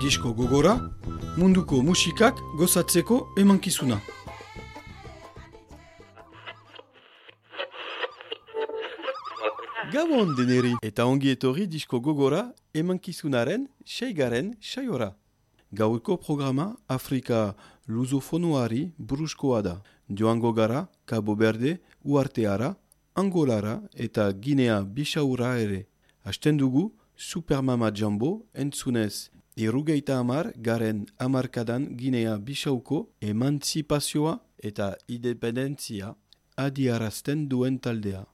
disko gogora, munduko musikak gozatzeko emankizuna. Gabon deneri! Eta ongi etorri disko gogora emankizunaren seigaren saiora. Gaueko programa Afrika luzofonoari buruzkoa da. Joango gara, Cabo Berde, Uarteara, Angolara eta Guinea Bisaura ere. Asten dugu, Supermama Jumbo entzunez Irugeita amar garen amarkadan Guinea Bisauko emantzipazioa eta independentzia adiarazten duen taldea.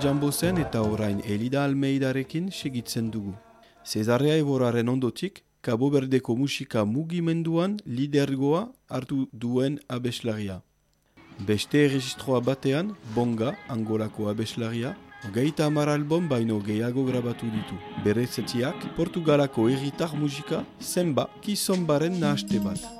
Jambo zen eta orain Elida Almeidarekin segitzen dugu. Cesarea Evoraren ondotik, Kabo Berdeko musika mugimenduan lidergoa hartu duen abeslaria. Beste erregistroa batean, Bonga, Angolako abeslaria, Gaita amar album baino gehiago grabatu ditu. Bere zetiak, Portugalako erritar musika, zenba, kizonbaren nahaste bat.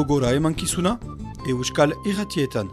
Gogora emankizuna, euskal irratietan.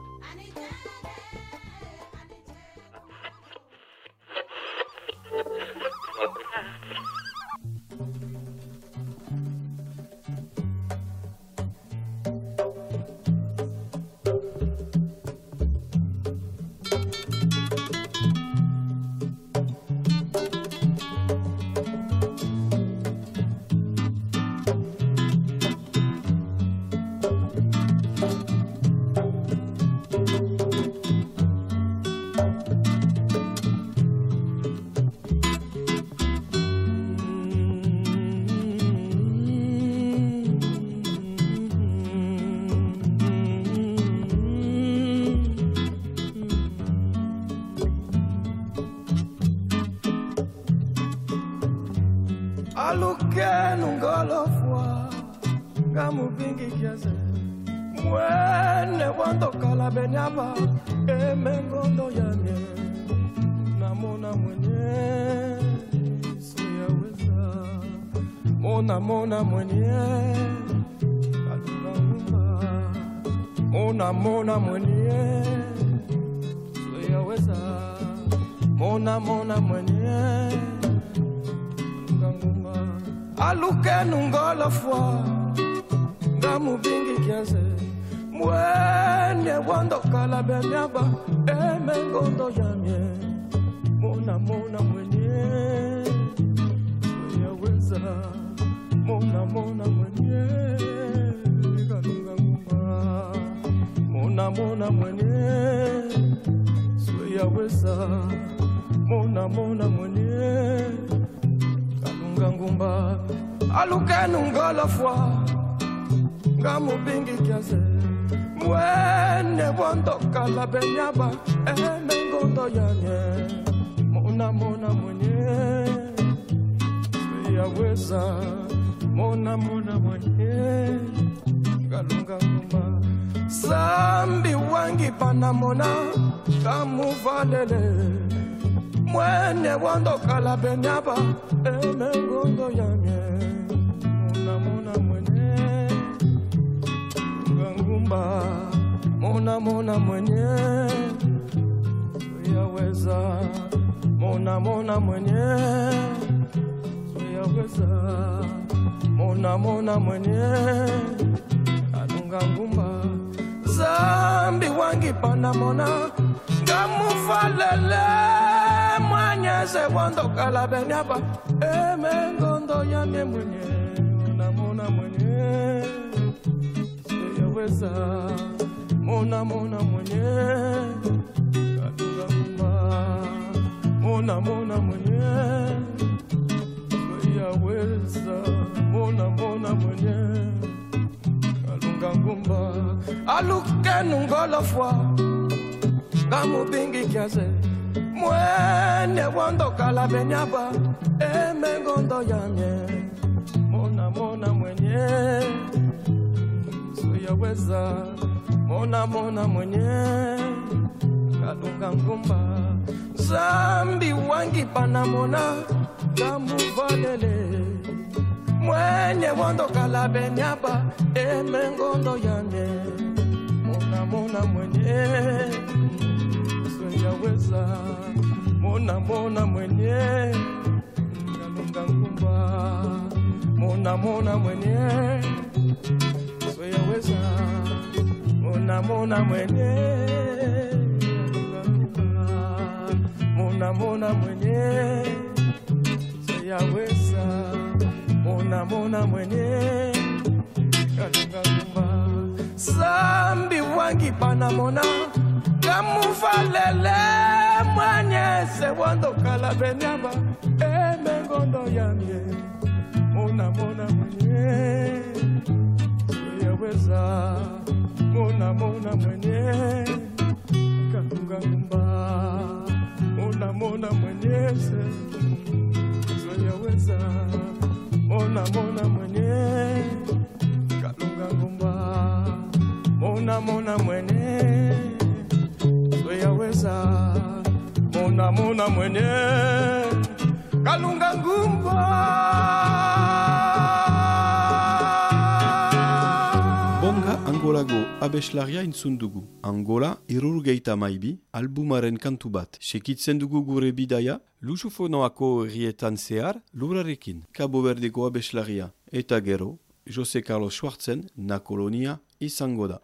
Alukenu ngolofwa ngamubingi kiaze mwene eh. wandokala benyaba emengondo eh, yanye eh. mona mona mwenye sweyaweza mona mona mwenye kalunga ngumba sambi wangi panamona kamuvalele mwene wandokala benyaba emengondo yanye ngangumba mona mona mwenye. Yaweza mona mona mwenye. Yaweza mona mona mwenye. Alunga ngumba. Zambi wangi pana mona. Ngamufalele mwanyeze wandokala benyaba emengondo yamye mwenye mona mona mwenye yaweza mona mona mwenye. Ngumba mona mona mwenye. Yaweza mona mona mwenye. Kalunga ngumba. Alukenu ngolofwa ngamubingi kiaze. Mwene wandokala benyaba. Emengondo yamye suyaweza mona mona mwenye kalunga ngumba. Zambi wangi panamona kamuvalele mwenye wandokala benyaba emengondo yamye mona mona mwenye suyaweza mona mona mwenye kalunga ngumba. Mona mona mwenye suyaweza mona mona mwenye. Mona mwenye. Suyaweza mona mona mwenye. Kalunga ngumba sambi wangi panamona kamufalele mwanyese wandokala benyaba emengondo yamye mona mona mwenye yaweza mona mona mwenye kalunga ngumba mona mona mwenyese zoyaweza mona mona mwenye kalunga ngumba mona mona mwenye zoyaweza mona mona mwenye kalunga ngumba Angolago abeslaria entzun dugu. Angola irurgeita maibi, albumaren kantu bat. Sekitzen dugu gure bidaia, lusufonoako herrietan zehar, lurarekin. Cabo Verdeko abeslaria. Eta gero, Jose Carlos Schwartzen, na kolonia, izango da.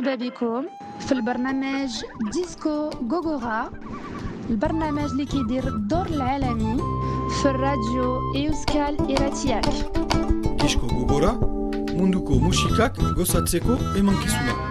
مرحبا بكم في البرنامج ديسكو غوغورا البرنامج اللي كيدير الدور العالمي في الراديو إيوسكال إيراتياك Disko gogora, munduko musikak gozatzeko emankizuna.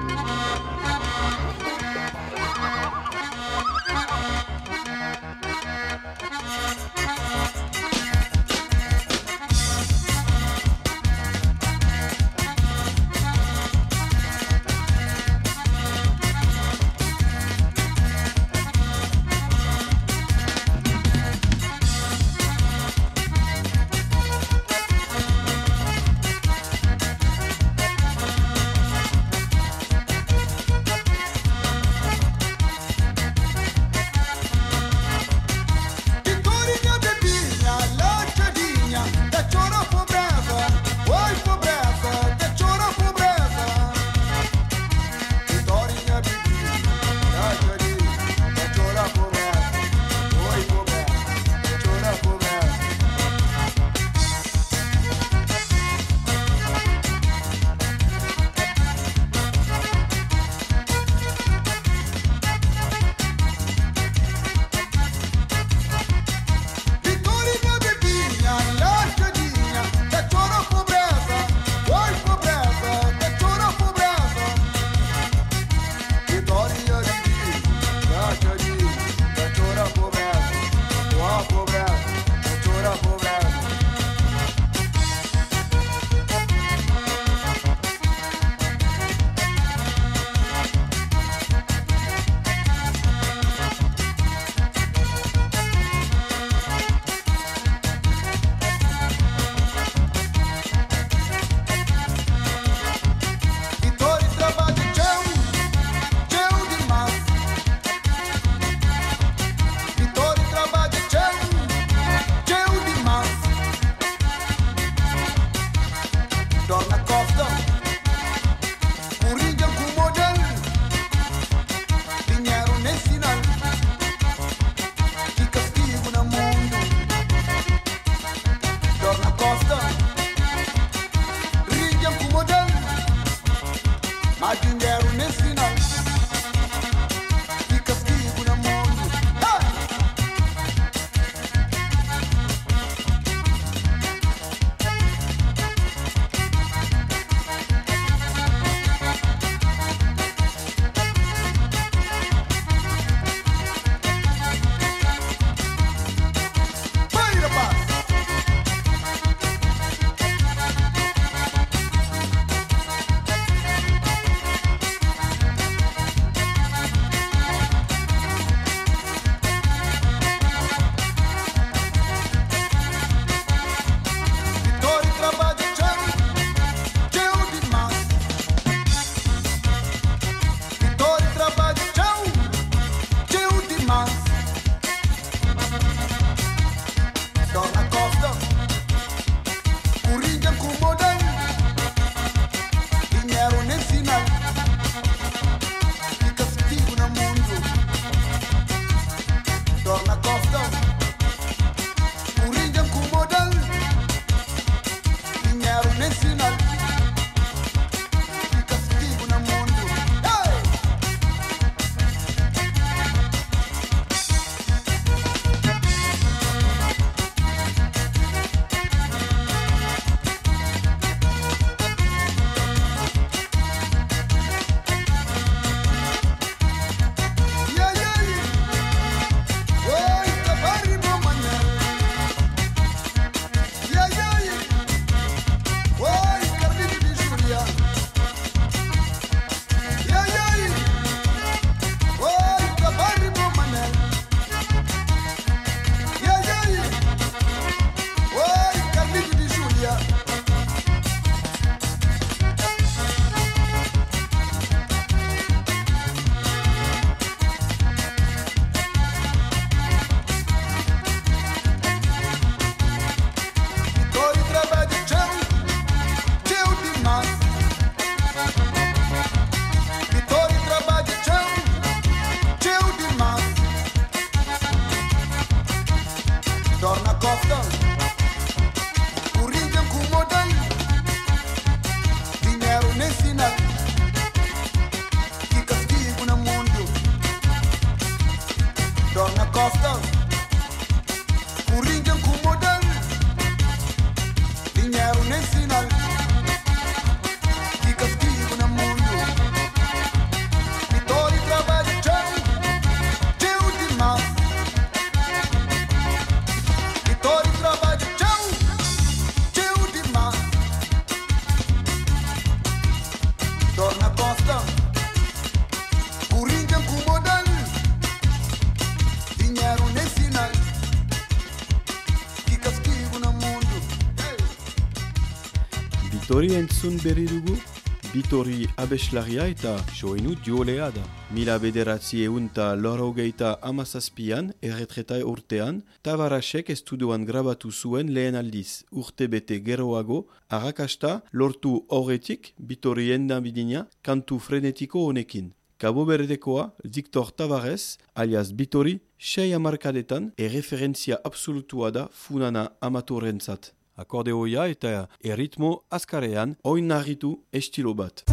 Entzun berri dugu, Bitori abeslaria eta soinu diolea da. Mila bederatzi egun eta loro geita amazazpian, erretreta urtean, Tavarasek estudioan grabatu zuen lehen aldiz, urte bete geroago, arrakasta lortu horretik Bitori endabidina kantu frenetiko honekin. Kabo berdekoa, Victor Tavares, alias Bitori, sei amarkadetan erreferentzia absolutua da funana amatorentzat akordeoia eta erritmo azkarean oinarritu estilo bat.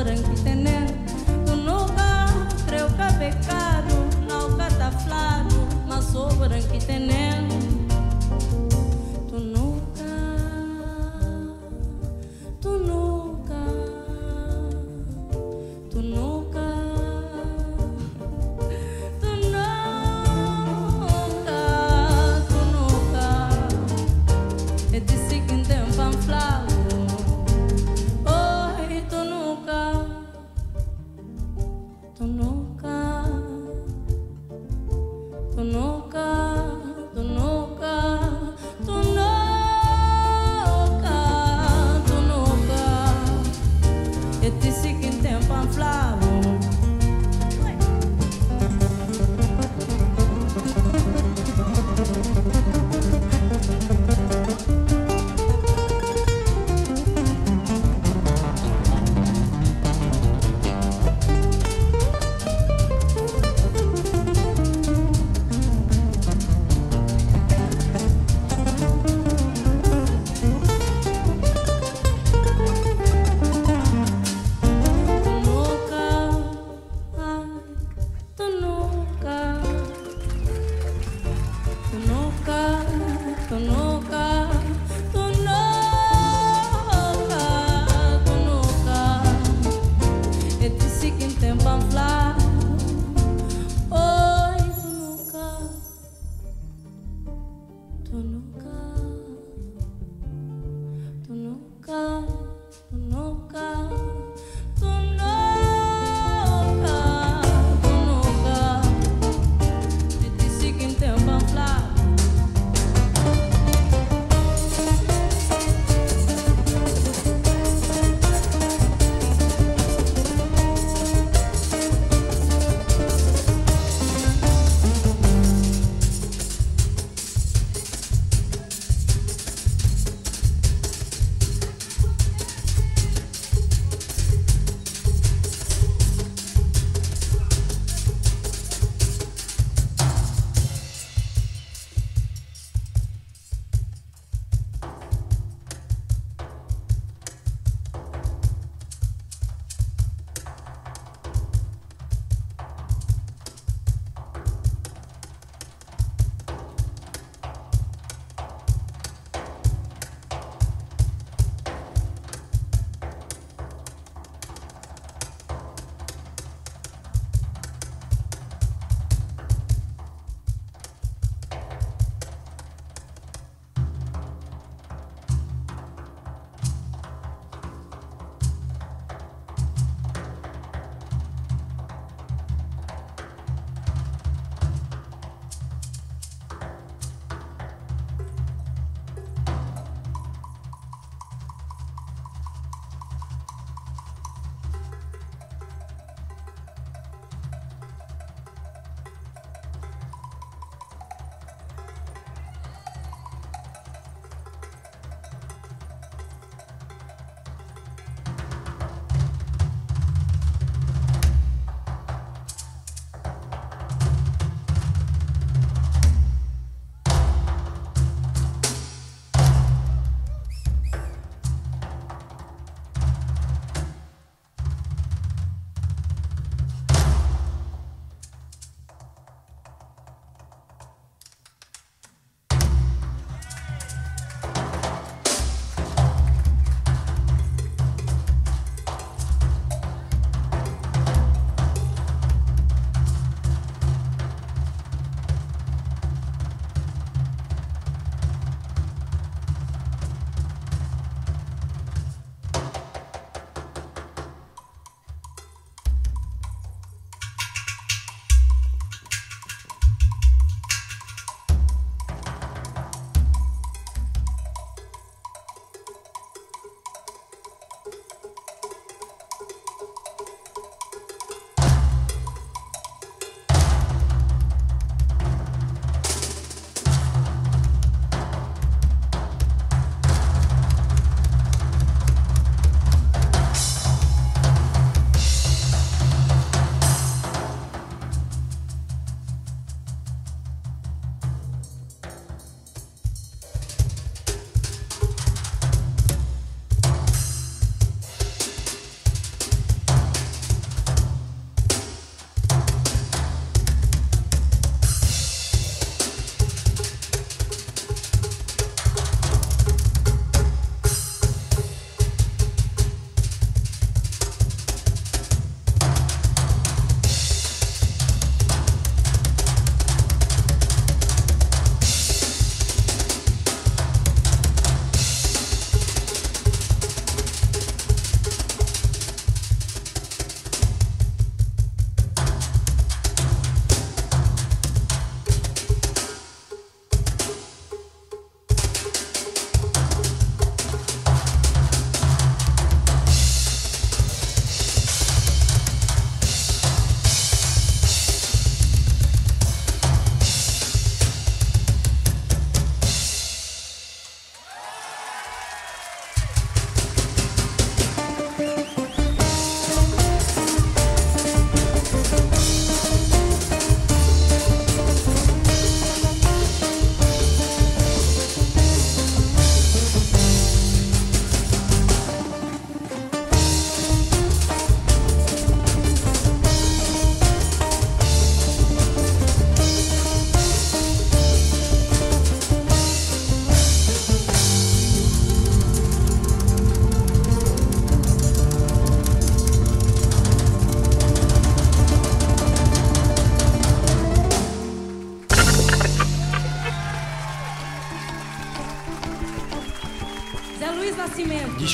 orang kitene kunoka creu que pecado não cataflado mas sou orang kitene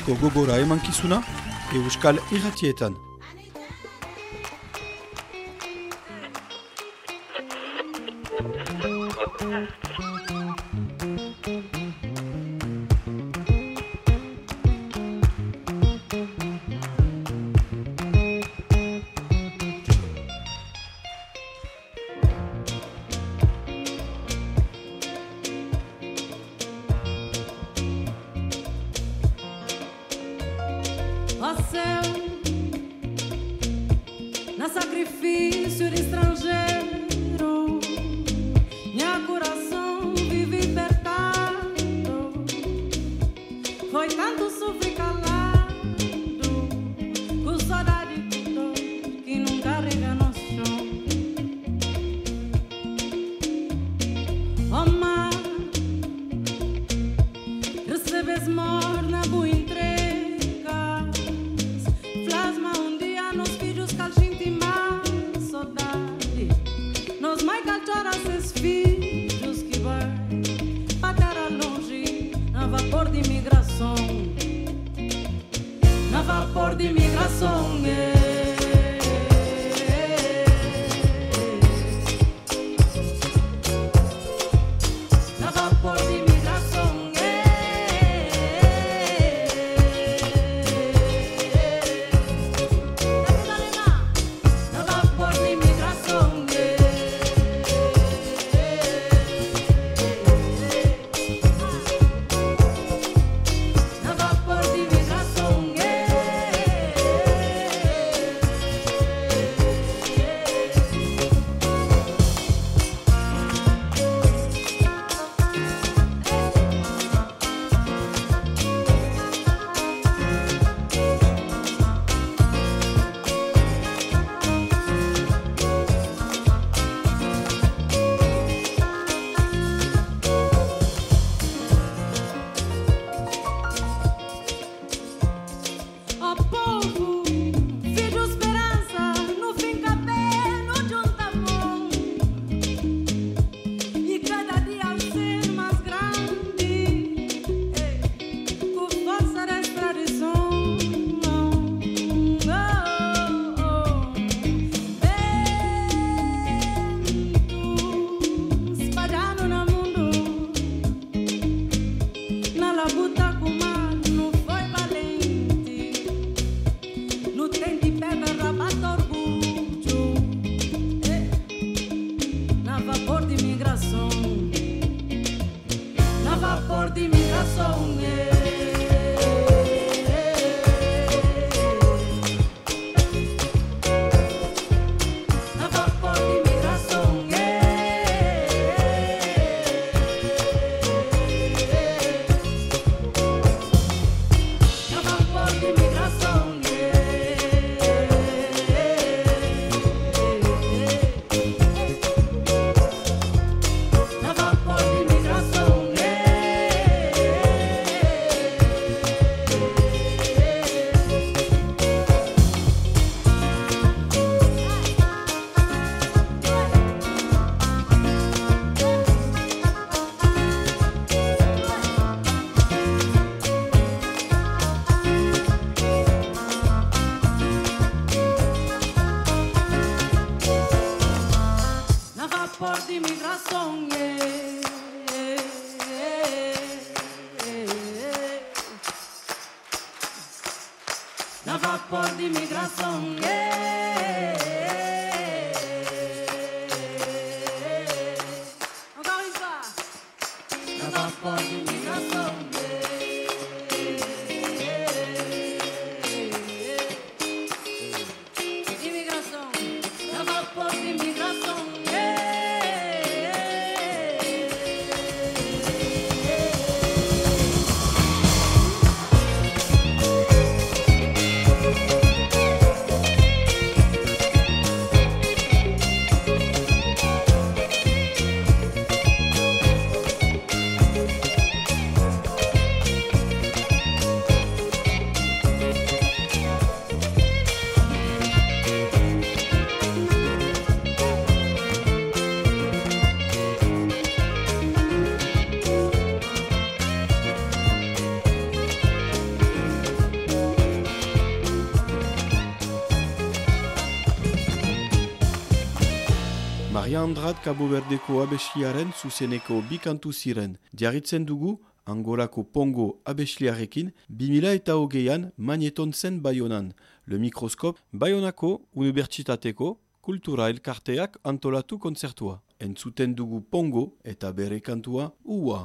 disko gogora emankizuna Euskal Irratietan. Kondrat Kaboberdeko abesliaren zuzeneko bikantu ziren. Diarritzen dugu, Angolako Pongo abesliarekin, 2000 eta hogeian manieton zen Bayonan. Le mikroskop Bayonako Unibertsitateko Kultura Elkarteak antolatu konzertua. Entzuten dugu Pongo eta bere kantua Ua.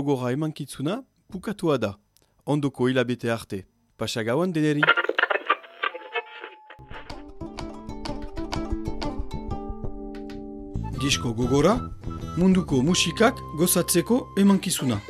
gogorra emankitzuna pukatua da, ondoko hilabete arte. Pasagauan deneri! Disko gogora, munduko musikak gozatzeko emankizuna.